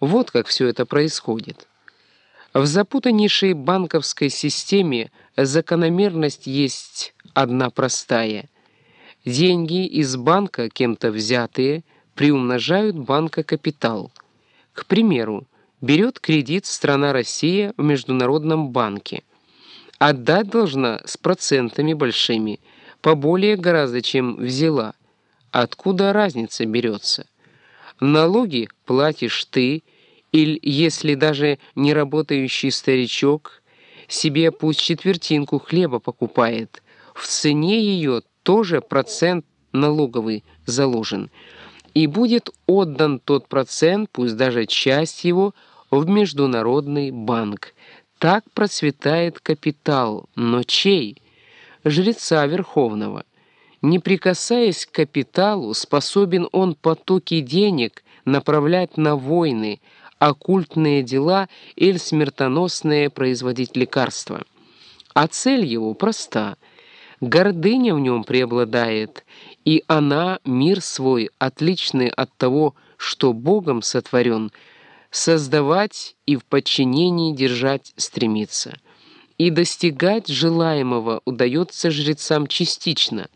Вот как все это происходит. В запутаннейшей банковской системе закономерность есть одна простая. Деньги из банка, кем-то взятые, приумножают банка капитал. К примеру, берет кредит страна Россия в Международном банке. Отдать должна с процентами большими, поболее гораздо, чем взяла. Откуда разница берется? Налоги платишь ты, или, если даже не работающий старичок, себе пусть четвертинку хлеба покупает, в цене ее тоже процент налоговый заложен, и будет отдан тот процент, пусть даже часть его, в Международный банк. Так процветает капитал, но чей? Жреца Верховного – не прикасаясь к капиталу, способен он потоки денег направлять на войны, оккультные дела или смертоносные производить лекарства. А цель его проста. Гордыня в нем преобладает, и она, мир свой, отличный от того, что Богом сотворен, создавать и в подчинении держать стремится. И достигать желаемого удается жрецам частично –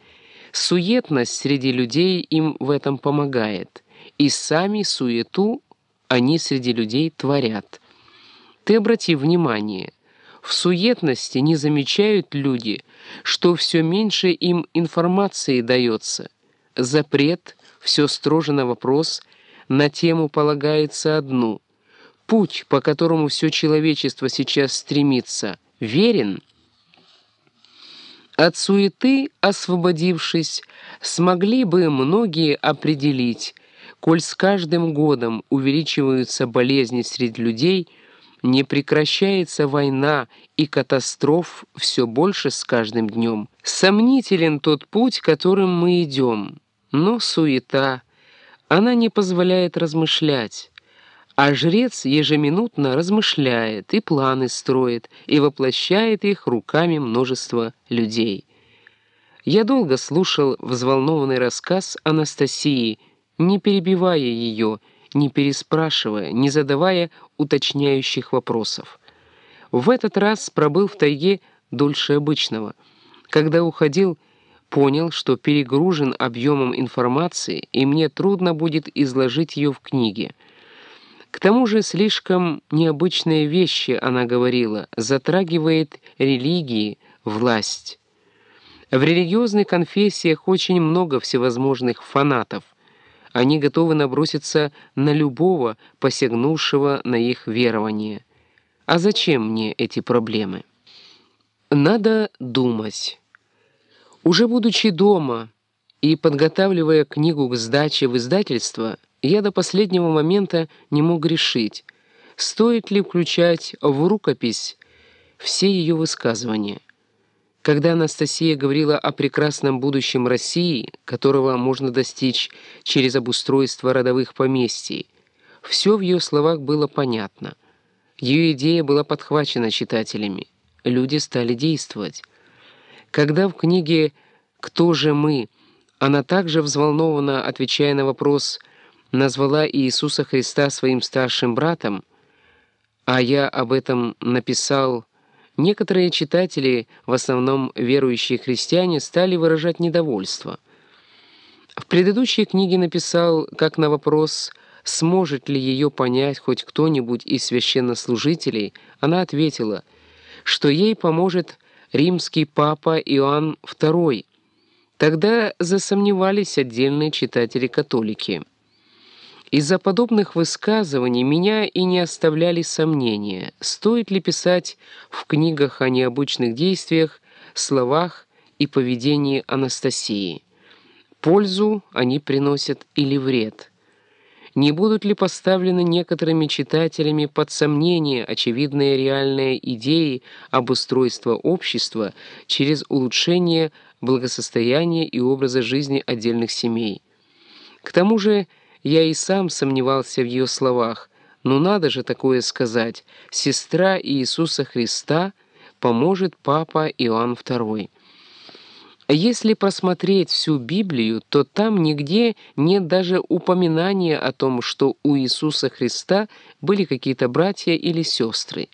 Суетность среди людей им в этом помогает, и сами суету они среди людей творят. Ты обрати внимание, в суетности не замечают люди, что все меньше им информации дается. Запрет все строже на вопрос, на тему полагается одну. Путь, по которому все человечество сейчас стремится, верен — от суеты, освободившись, смогли бы многие определить, коль с каждым годом увеличиваются болезни среди людей, не прекращается война и катастроф все больше с каждым днем. Сомнителен тот путь, которым мы идем, но суета, она не позволяет размышлять. А жрец ежеминутно размышляет и планы строит, и воплощает их руками множества людей. Я долго слушал взволнованный рассказ Анастасии, не перебивая ее, не переспрашивая, не задавая уточняющих вопросов. В этот раз пробыл в тайге дольше обычного. Когда уходил, понял, что перегружен объемом информации, и мне трудно будет изложить ее в книге. К тому же слишком необычные вещи, она говорила, затрагивает религии, власть. В религиозных конфессиях очень много всевозможных фанатов. Они готовы наброситься на любого, посягнувшего на их верование. А зачем мне эти проблемы? Надо думать. Уже будучи дома и подготавливая книгу к сдаче в издательство, я до последнего момента не мог решить, стоит ли включать в рукопись все ее высказывания. Когда Анастасия говорила о прекрасном будущем России, которого можно достичь через обустройство родовых поместий, все в ее словах было понятно. Ее идея была подхвачена читателями. Люди стали действовать. Когда в книге «Кто же мы?» она также взволнованно, отвечая на вопрос «Кто назвала Иисуса Христа своим старшим братом, а я об этом написал, некоторые читатели, в основном верующие христиане, стали выражать недовольство. В предыдущей книге написал, как на вопрос «сможет ли ее понять хоть кто-нибудь из священнослужителей», она ответила, что ей поможет римский папа Иоанн II. Тогда засомневались отдельные читатели-католики. Из-за подобных высказываний меня и не оставляли сомнения, стоит ли писать в книгах о необычных действиях, словах и поведении Анастасии. Пользу они приносят или вред. Не будут ли поставлены некоторыми читателями под сомнение очевидные реальные идеи обустройства общества через улучшение благосостояния и образа жизни отдельных семей? К тому же, я и сам сомневался в ее словах. Но надо же такое сказать. Сестра Иисуса Христа поможет папа Иоанн II. Если просмотреть всю Библию, то там нигде нет даже упоминания о том, что у Иисуса Христа были какие-то братья или сестры.